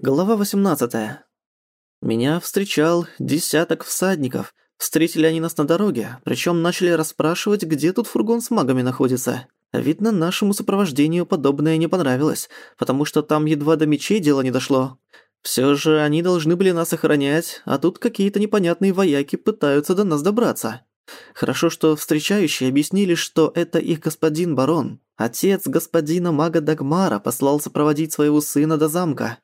Глава 18. Меня встречал десяток всадников. Встретили они нас на дороге, причем начали расспрашивать, где тут фургон с магами находится. Видно, нашему сопровождению подобное не понравилось, потому что там едва до мечей дело не дошло. Все же они должны были нас охранять, а тут какие-то непонятные вояки пытаются до нас добраться. Хорошо, что встречающие объяснили, что это их господин барон. Отец господина мага Дагмара послал сопроводить своего сына до замка.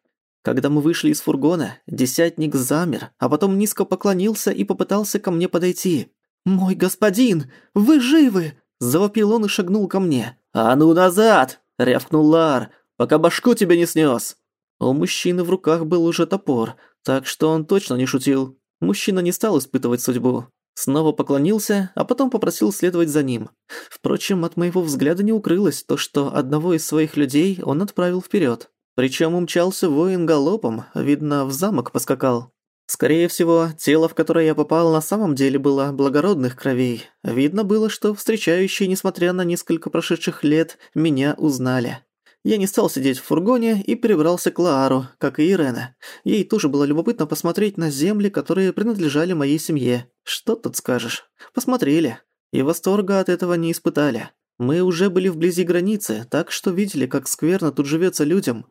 Когда мы вышли из фургона, десятник замер, а потом низко поклонился и попытался ко мне подойти. «Мой господин, вы живы!» – завопил он и шагнул ко мне. «А ну назад!» – рявкнул Лар, пока башку тебе не снес. У мужчины в руках был уже топор, так что он точно не шутил. Мужчина не стал испытывать судьбу. Снова поклонился, а потом попросил следовать за ним. Впрочем, от моего взгляда не укрылось то, что одного из своих людей он отправил вперед. Причем умчался воин галопом, видно, в замок поскакал. Скорее всего, тело, в которое я попал, на самом деле было благородных кровей. Видно было, что встречающие, несмотря на несколько прошедших лет, меня узнали. Я не стал сидеть в фургоне и перебрался к Лаару, как и Ирена. Ей тоже было любопытно посмотреть на земли, которые принадлежали моей семье. Что тут скажешь? Посмотрели. И восторга от этого не испытали. Мы уже были вблизи границы, так что видели, как скверно тут живется людям.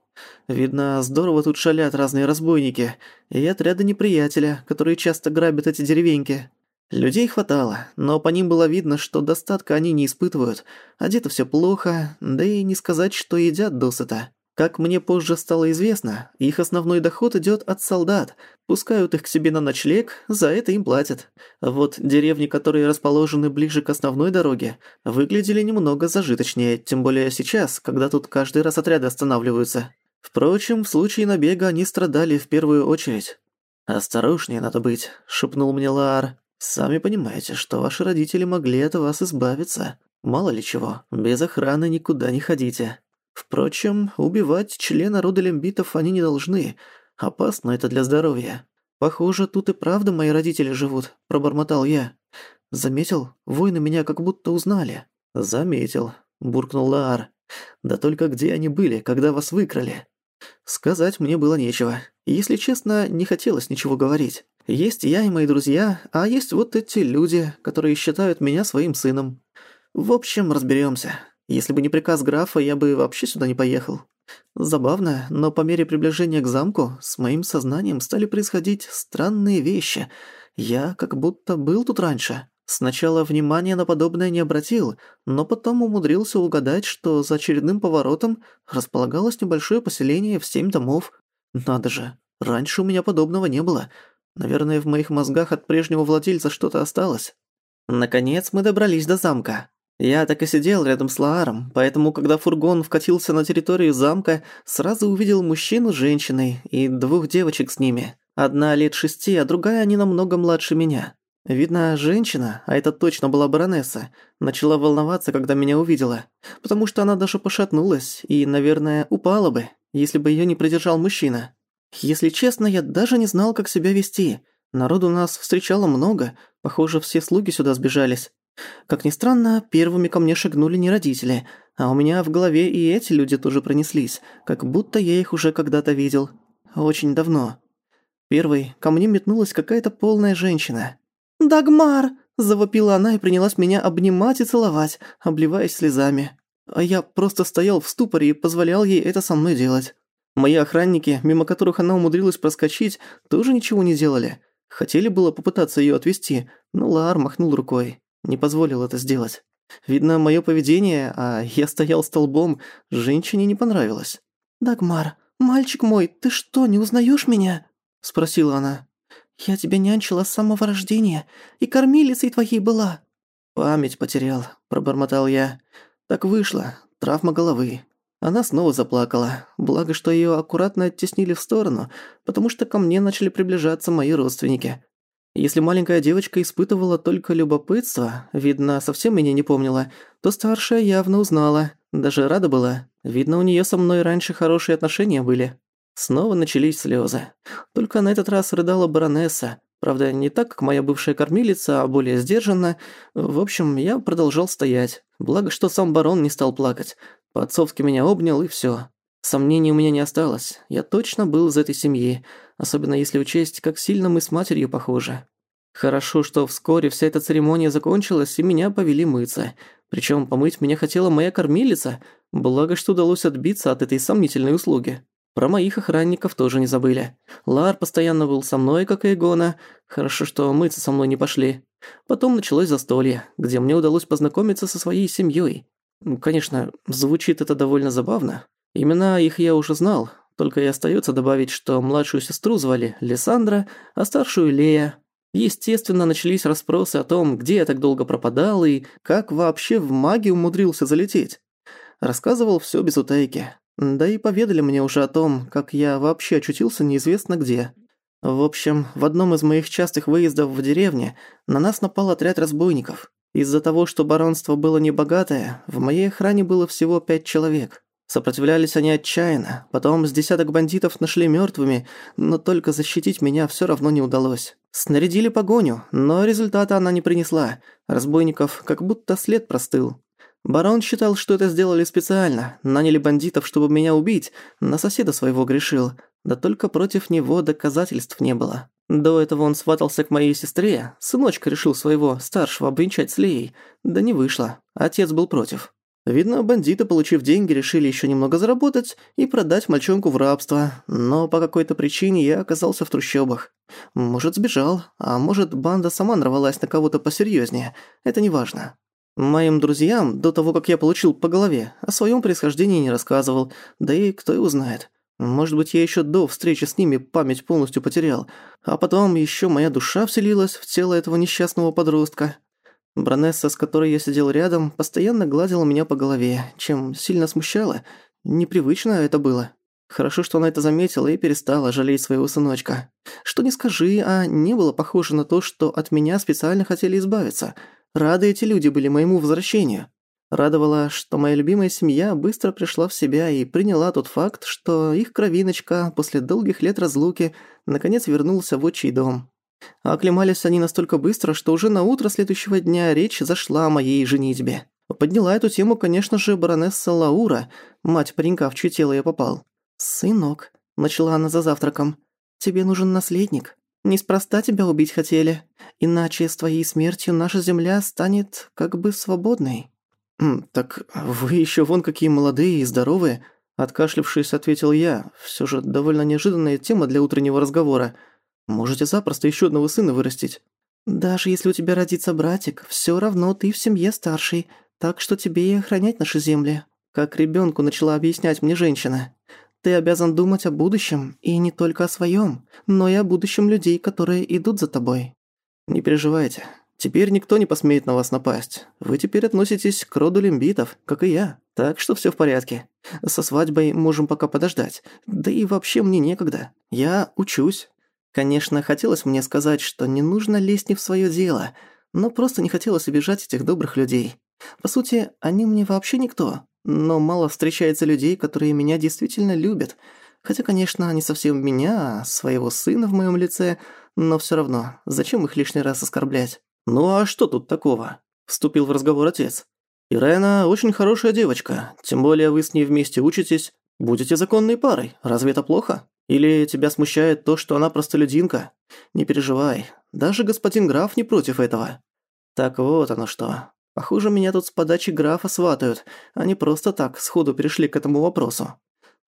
Видно, здорово тут шалят разные разбойники и отряды неприятеля, которые часто грабят эти деревеньки. Людей хватало, но по ним было видно, что достатка они не испытывают. Одето все плохо, да и не сказать, что едят досыта. Как мне позже стало известно, их основной доход идет от солдат. Пускают их к себе на ночлег, за это им платят. Вот деревни, которые расположены ближе к основной дороге, выглядели немного зажиточнее, тем более сейчас, когда тут каждый раз отряды останавливаются. Впрочем, в случае набега они страдали в первую очередь. «Осторожнее надо быть», — шепнул мне Лаар. «Сами понимаете, что ваши родители могли от вас избавиться. Мало ли чего, без охраны никуда не ходите». Впрочем, убивать члена рода лембитов они не должны. Опасно это для здоровья. Похоже, тут и правда мои родители живут, пробормотал я. Заметил, воины меня как будто узнали. Заметил, буркнул Лаар. Да только где они были, когда вас выкрали? Сказать мне было нечего. Если честно, не хотелось ничего говорить. Есть я и мои друзья, а есть вот эти люди, которые считают меня своим сыном. В общем, разберемся. Если бы не приказ графа, я бы вообще сюда не поехал. Забавно, но по мере приближения к замку с моим сознанием стали происходить странные вещи. Я как будто был тут раньше. Сначала внимания на подобное не обратил, но потом умудрился угадать, что за очередным поворотом располагалось небольшое поселение в семь домов. Надо же, раньше у меня подобного не было. Наверное, в моих мозгах от прежнего владельца что-то осталось. Наконец мы добрались до замка. Я так и сидел рядом с Лааром, поэтому, когда фургон вкатился на территорию замка, сразу увидел мужчину с женщиной и двух девочек с ними. Одна лет шести, а другая не намного младше меня. Видно, женщина, а это точно была баронесса, начала волноваться, когда меня увидела, потому что она даже пошатнулась и, наверное, упала бы, если бы её не придержал мужчина. Если честно, я даже не знал, как себя вести. Народу нас встречало много, похоже, все слуги сюда сбежались. Как ни странно, первыми ко мне шагнули не родители, а у меня в голове и эти люди тоже пронеслись, как будто я их уже когда-то видел. Очень давно. Первой ко мне метнулась какая-то полная женщина. «Дагмар!» – завопила она и принялась меня обнимать и целовать, обливаясь слезами. А я просто стоял в ступоре и позволял ей это со мной делать. Мои охранники, мимо которых она умудрилась проскочить, тоже ничего не делали. Хотели было попытаться её отвести, но Лаар махнул рукой. Не позволил это сделать. Видно, моё поведение, а я стоял столбом, женщине не понравилось. «Дагмар, мальчик мой, ты что, не узнаёшь меня?» – спросила она. «Я тебя нянчила с самого рождения, и кормилицей твоей была». «Память потерял», – пробормотал я. «Так вышло. Травма головы». Она снова заплакала, благо что её аккуратно оттеснили в сторону, потому что ко мне начали приближаться мои родственники. Если маленькая девочка испытывала только любопытство, видно, совсем меня не помнила, то старшая явно узнала, даже рада была. Видно, у неё со мной раньше хорошие отношения были. Снова начались слёзы. Только на этот раз рыдала баронесса. Правда, не так, как моя бывшая кормилица, а более сдержанно. В общем, я продолжал стоять. Благо, что сам барон не стал плакать. По-отцовски меня обнял, и всё. Сомнений у меня не осталось. Я точно был из этой семьи, особенно если учесть, как сильно мы с матерью похожи. Хорошо, что вскоре вся эта церемония закончилась, и меня повели мыться. Причем помыть меня хотела моя кормилица, благо что удалось отбиться от этой сомнительной услуги. Про моих охранников тоже не забыли. Лар постоянно был со мной, как и Игона. Хорошо, что мыться со мной не пошли. Потом началось застолье, где мне удалось познакомиться со своей семьей. Конечно, звучит это довольно забавно. Имена их я уже знал, только и остается добавить, что младшую сестру звали Лиссандра, а старшую Лея. Естественно, начались расспросы о том, где я так долго пропадал и как вообще в маги умудрился залететь. Рассказывал все без утайки. Да и поведали мне уже о том, как я вообще очутился неизвестно где. В общем, в одном из моих частых выездов в деревне на нас напал отряд разбойников. Из-за того, что баронство было небогатое, в моей охране было всего пять человек. Сопротивлялись они отчаянно, потом с десяток бандитов нашли мертвыми, но только защитить меня все равно не удалось. Снарядили погоню, но результата она не принесла. Разбойников как будто след простыл. Барон считал, что это сделали специально, наняли бандитов, чтобы меня убить, на соседа своего грешил, да только против него доказательств не было. До этого он сватался к моей сестре, сыночка решил своего старшего обвенчать с Леей, да не вышло, отец был против. Видно, бандиты, получив деньги, решили еще немного заработать и продать мальчонку в рабство, но по какой-то причине я оказался в трущобах. Может, сбежал, а может, банда сама нарвалась на кого-то посерьезнее. это не важно. Моим друзьям, до того, как я получил по голове, о своем происхождении не рассказывал, да и кто его знает. Может быть, я еще до встречи с ними память полностью потерял, а потом еще моя душа вселилась в тело этого несчастного подростка. Бронесса, с которой я сидел рядом, постоянно гладила меня по голове, чем сильно смущала. Непривычно это было. Хорошо, что она это заметила и перестала жалеть своего сыночка. Что не скажи, а не было похоже на то, что от меня специально хотели избавиться – Рады эти люди были моему возвращению. Радовало, что моя любимая семья быстро пришла в себя и приняла тот факт, что их кровиночка после долгих лет разлуки наконец вернулся в отчий дом. А оклемались они настолько быстро, что уже на утро следующего дня речь зашла о моей женитьбе. Подняла эту тему, конечно же, баронесса Лаура, мать паренька, в чье тело я попал. «Сынок», — начала она за завтраком, — «тебе нужен наследник. Неспроста тебя убить хотели, иначе с твоей смертью наша земля станет как бы свободной». «Так вы еще вон какие молодые и здоровые», — откашлившись, ответил я. Все же довольно неожиданная тема для утреннего разговора. Можете запросто еще одного сына вырастить». «Даже если у тебя родится братик, все равно ты в семье старший, так что тебе и охранять наши земли», как ребенку начала объяснять мне женщина. Ты обязан думать о будущем, и не только о своем, но и о будущем людей, которые идут за тобой. Не переживайте. Теперь никто не посмеет на вас напасть. Вы теперь относитесь к роду лимбитов, как и я. Так что все в порядке. Со свадьбой можем пока подождать. Да и вообще мне некогда. Я учусь. Конечно, хотелось мне сказать, что не нужно лезть не в свое дело, но просто не хотелось обижать этих добрых людей. По сути, они мне вообще никто. Но мало встречается людей, которые меня действительно любят. Хотя, конечно, не совсем меня, а своего сына в моем лице, но все равно, зачем их лишний раз оскорблять? «Ну а что тут такого?» – вступил в разговор отец. «Ирена очень хорошая девочка, тем более вы с ней вместе учитесь. Будете законной парой, разве это плохо? Или тебя смущает то, что она простолюдинка? Не переживай, даже господин граф не против этого». Так вот оно что. Похоже, меня тут с подачи графа сватают, не просто так сходу перешли к этому вопросу.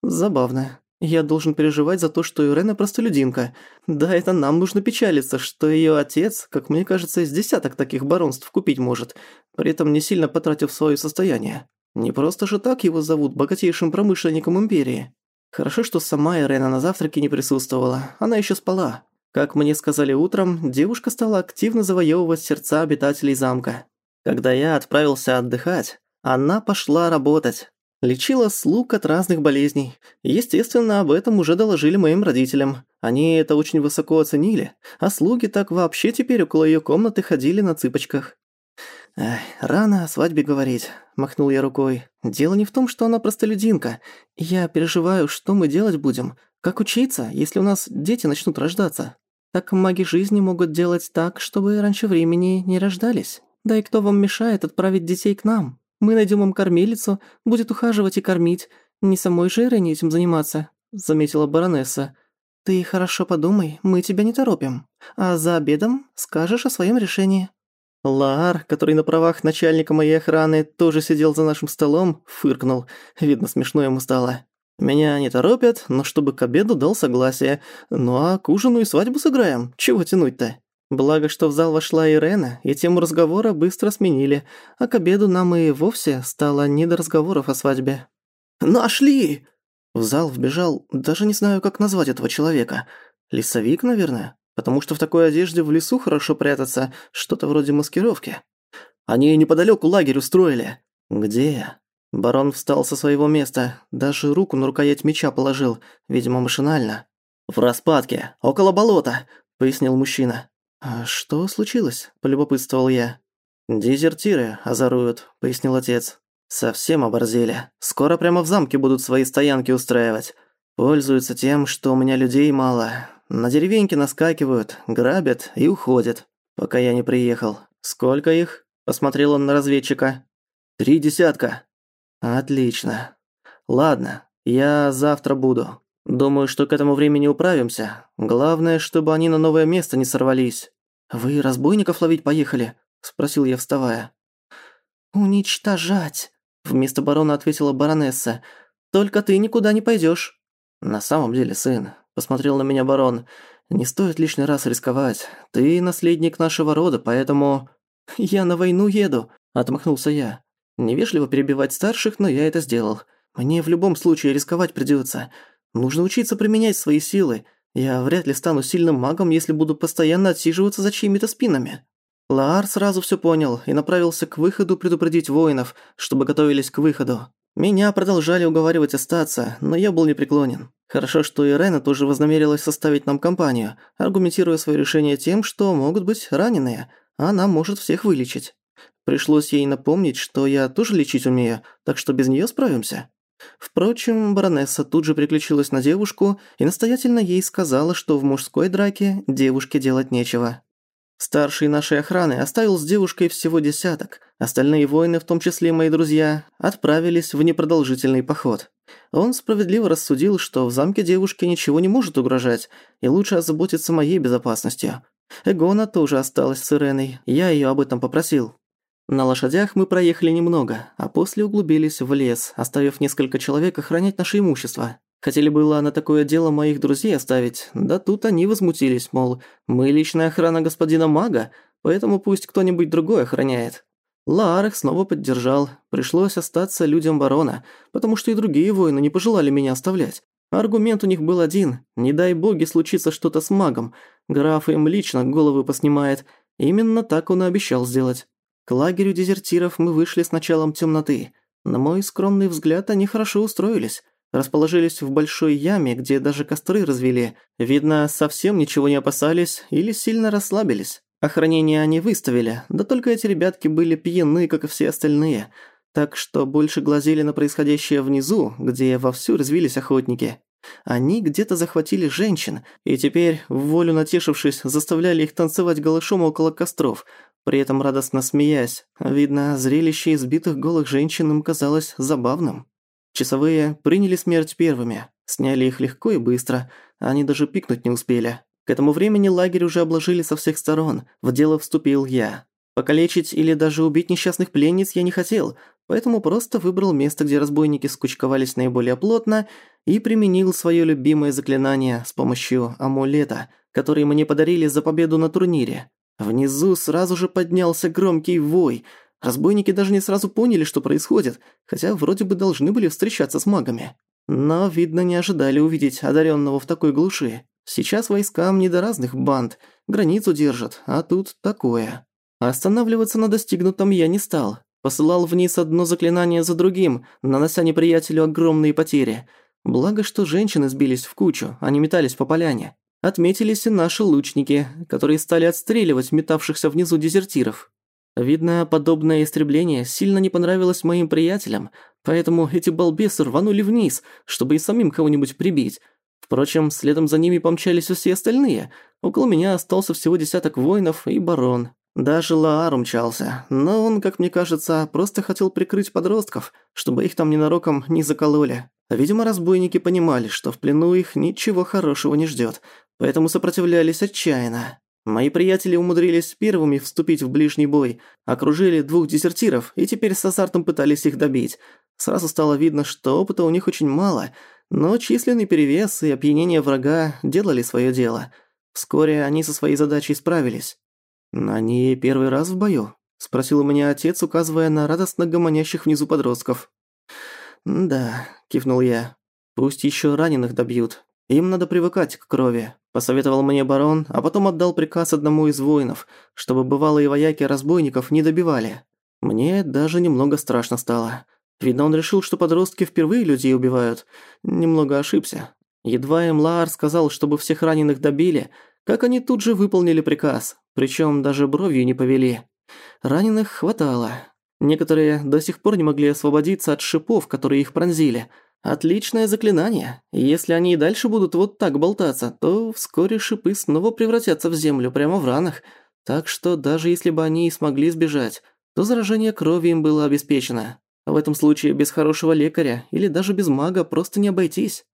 Забавно. Я должен переживать за то, что Ирена простолюдинка. Да, это нам нужно печалиться, что её отец, как мне кажется, из десяток таких баронств купить может, при этом не сильно потратив своё состояние. Не просто же так его зовут богатейшим промышленником империи. Хорошо, что сама Ирена на завтраке не присутствовала, она ещё спала. Как мне сказали утром, девушка стала активно завоевывать сердца обитателей замка. Когда я отправился отдыхать, она пошла работать. Лечила слуг от разных болезней. Естественно, об этом уже доложили моим родителям. Они это очень высоко оценили, а слуги так вообще теперь около её комнаты ходили на цыпочках. «Эх, рано о свадьбе говорить», – махнул я рукой. «Дело не в том, что она простолюдинка. Я переживаю, что мы делать будем. Как учиться, если у нас дети начнут рождаться? Так маги жизни могут делать так, чтобы раньше времени не рождались». Да и кто вам мешает отправить детей к нам? Мы найдем им кормилицу, будет ухаживать и кормить. Не самой же Ирене этим заниматься», — заметила баронесса. «Ты хорошо подумай, мы тебя не торопим. А за обедом скажешь о своем решении». Лаар, который на правах начальника моей охраны тоже сидел за нашим столом, фыркнул. Видно, смешно ему стало. Меня не торопят, но чтобы к обеду дал согласие. Ну а к ужину и свадьбу сыграем. Чего тянуть-то? Благо, что в зал вошла Ирена, и тему разговора быстро сменили, а к обеду нам и вовсе стало не до разговоров о свадьбе. «Нашли!» В зал вбежал, даже не знаю, как назвать этого человека. Лесовик, наверное? Потому что в такой одежде в лесу хорошо прятаться, что-то вроде маскировки. Они неподалеку лагерь устроили. Где? Барон встал со своего места, даже руку на рукоять меча положил, видимо, машинально. «В распадке, около болота», — пояснил мужчина. «А что случилось?» – полюбопытствовал я. «Дезертиры озоруют», – пояснил отец. «Совсем оборзели. Скоро прямо в замке будут свои стоянки устраивать. Пользуются тем, что у меня людей мало. На деревеньке наскакивают, грабят и уходят, пока я не приехал. Сколько их?» – посмотрел он на разведчика. «Три десятка». «Отлично. Ладно, я завтра буду. Думаю, что к этому времени управимся. Главное, чтобы они на новое место не сорвались. Вы разбойников ловить поехали? спросил я, вставая. Уничтожать, вместо барона ответила баронесса. Только ты никуда не пойдёшь. На самом деле, сын, посмотрел на меня барон. Не стоит лишний раз рисковать. Ты наследник нашего рода, поэтому я на войну еду, отмахнулся я. Невежливо перебивать старших, но я это сделал. Мне в любом случае рисковать придётся. Нужно учиться применять свои силы. Я вряд ли стану сильным магом, если буду постоянно отсиживаться за чьими-то спинами. Лаар сразу всё понял и направился к выходу предупредить воинов, чтобы готовились к выходу. Меня продолжали уговаривать остаться, но я был непреклонен. Хорошо, что Ирена тоже вознамерилась составить нам компанию, аргументируя своё решение тем, что могут быть раненые, а она может всех вылечить. Пришлось ей напомнить, что я тоже лечить умею, так что без неё справимся. Впрочем, баронесса тут же приключилась на девушку и настоятельно ей сказала, что в мужской драке девушке делать нечего. Старший нашей охраны оставил с девушкой всего десяток. Остальные воины, в том числе мои друзья, отправились в непродолжительный поход. Он справедливо рассудил, что в замке девушке ничего не может угрожать, и лучше озаботиться моей безопасностью. Эгона тоже осталась с Иреной, я её об этом попросил. На лошадях мы проехали немного, а после углубились в лес, оставив несколько человек охранять наше имущество. Хотели было на такое дело моих друзей оставить, да тут они возмутились, мол, мы личная охрана господина мага, поэтому пусть кто-нибудь другой охраняет. Лаар снова поддержал, пришлось остаться людям барона, потому что и другие воины не пожелали меня оставлять. Аргумент у них был один, не дай боги случится что-то с магом, граф им лично головы поснимает, именно так он и обещал сделать. К лагерю дезертиров мы вышли с началом темноты. На мой скромный взгляд, они хорошо устроились. Расположились в большой яме, где даже костры развели. Видно, совсем ничего не опасались или сильно расслабились. Охранение они выставили, да только эти ребятки были пьяны, как и все остальные. Так что больше глазели на происходящее внизу, где вовсю развились охотники. Они где-то захватили женщин, и теперь, в волю натешившись, заставляли их танцевать голышом около костров, при этом радостно смеясь. Видно, зрелище избитых голых женщин им казалось забавным. Часовые приняли смерть первыми, сняли их легко и быстро, они даже пикнуть не успели. К этому времени лагерь уже обложили со всех сторон, в дело вступил я. Покалечить или даже убить несчастных пленниц я не хотел, поэтому просто выбрал место, где разбойники скучковались наиболее плотно, и применил своё любимое заклинание с помощью амулета, который мне подарили за победу на турнире. Внизу сразу же поднялся громкий вой. Разбойники даже не сразу поняли, что происходит, хотя вроде бы должны были встречаться с магами. Но, видно, не ожидали увидеть одаренного в такой глуши. Сейчас войскам не до разных банд, границу держат, а тут такое. Останавливаться на достигнутом я не стал. Посылал вниз одно заклинание за другим, нанося неприятелю огромные потери. Благо, что женщины сбились в кучу, они метались по поляне отметились и наши лучники, которые стали отстреливать метавшихся внизу дезертиров. Видно, подобное истребление сильно не понравилось моим приятелям, поэтому эти балбесы рванули вниз, чтобы и самим кого-нибудь прибить. Впрочем, следом за ними помчались все остальные. Около меня остался всего десяток воинов и барон. Даже Лаар умчался, но он, как мне кажется, просто хотел прикрыть подростков, чтобы их там ненароком не закололи. Видимо, разбойники понимали, что в плену их ничего хорошего не ждёт, поэтому сопротивлялись отчаянно. Мои приятели умудрились первыми вступить в ближний бой, окружили двух дезертиров и теперь с азартом пытались их добить. Сразу стало видно, что опыта у них очень мало, но численный перевес и опьянение врага делали своё дело. Вскоре они со своей задачей справились. «Они первый раз в бою?» – спросил у меня отец, указывая на радостно гомонящих внизу подростков. «Да», – кивнул я. «Пусть ещё раненых добьют. Им надо привыкать к крови посоветовал мне барон, а потом отдал приказ одному из воинов, чтобы бывалые вояки разбойников не добивали. Мне даже немного страшно стало. Видно, он решил, что подростки впервые людей убивают. Немного ошибся. Едва им Лаар сказал, чтобы всех раненых добили, как они тут же выполнили приказ, причем даже бровью не повели. Раненых хватало. Некоторые до сих пор не могли освободиться от шипов, которые их пронзили – Отличное заклинание. Если они и дальше будут вот так болтаться, то вскоре шипы снова превратятся в землю прямо в ранах. Так что даже если бы они и смогли сбежать, то заражение крови им было обеспечено. В этом случае без хорошего лекаря или даже без мага просто не обойтись.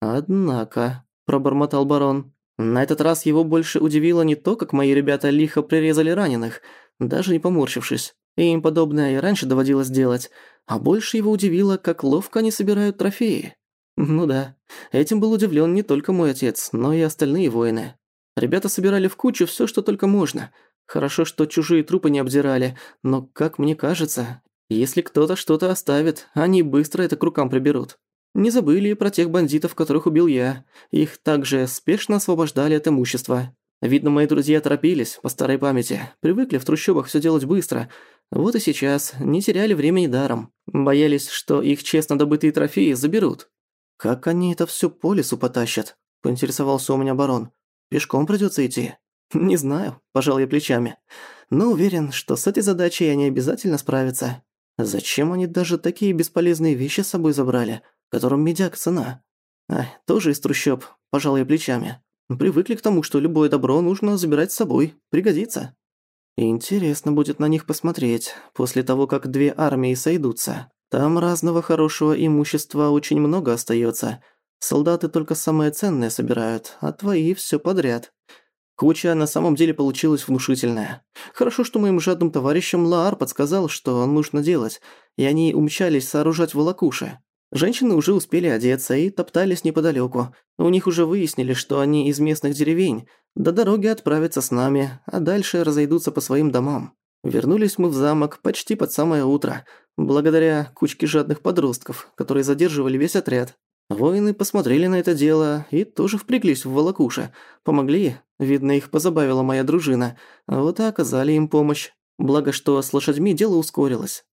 Однако, пробормотал барон, на этот раз его больше удивило не то, как мои ребята лихо прирезали раненых, даже не поморщившись. Им подобное и раньше доводилось делать, а больше его удивило, как ловко они собирают трофеи. Ну да, этим был удивлен не только мой отец, но и остальные воины. Ребята собирали в кучу все, что только можно. Хорошо, что чужие трупы не обдирали, но, как мне кажется, если кто-то что-то оставит, они быстро это к рукам приберут. Не забыли про тех бандитов, которых убил я. Их также спешно освобождали от имущества. Видно, мои друзья торопились, по старой памяти, привыкли в трущобах все делать быстро. Вот и сейчас не теряли времени даром. Боялись, что их честно добытые трофеи заберут. «Как они это все по лесу потащат?» – поинтересовался у меня барон. «Пешком придется идти?» «Не знаю», – пожал я плечами. «Но уверен, что с этой задачей они обязательно справятся. Зачем они даже такие бесполезные вещи с собой забрали, которым медяк цена?» «Ай, тоже из трущоб», – пожал я плечами. Привыкли к тому, что любое добро нужно забирать с собой. Пригодится. Интересно будет на них посмотреть, после того, как две армии сойдутся. Там разного хорошего имущества очень много остается. Солдаты только самое ценное собирают, а твои все подряд. Куча на самом деле получилась внушительная. Хорошо, что моим жадным товарищам Лаар подсказал, что нужно делать, и они умчались сооружать волокуши. Женщины уже успели одеться и топтались неподалеку. У них уже выяснили, что они из местных деревень. До дороги отправятся с нами, а дальше разойдутся по своим домам. Вернулись мы в замок почти под самое утро, благодаря кучке жадных подростков, которые задерживали весь отряд. Воины посмотрели на это дело и тоже впряглись в волокуши. Помогли, видно, их позабавила моя дружина. Вот и оказали им помощь. Благо, что с лошадьми дело ускорилось.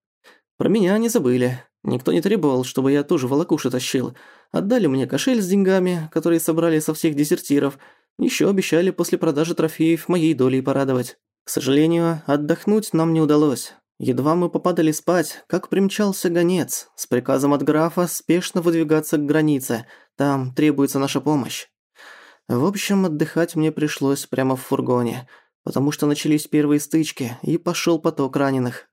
Про меня не забыли. Никто не требовал, чтобы я тоже волокуши тащил. Отдали мне кошель с деньгами, которые собрали со всех дезертиров. Еще обещали после продажи трофеев моей долей порадовать. К сожалению, отдохнуть нам не удалось. Едва мы попадали спать, как примчался гонец с приказом от графа спешно выдвигаться к границе. Там требуется наша помощь. В общем, отдыхать мне пришлось прямо в фургоне, потому что начались первые стычки и пошел поток раненых.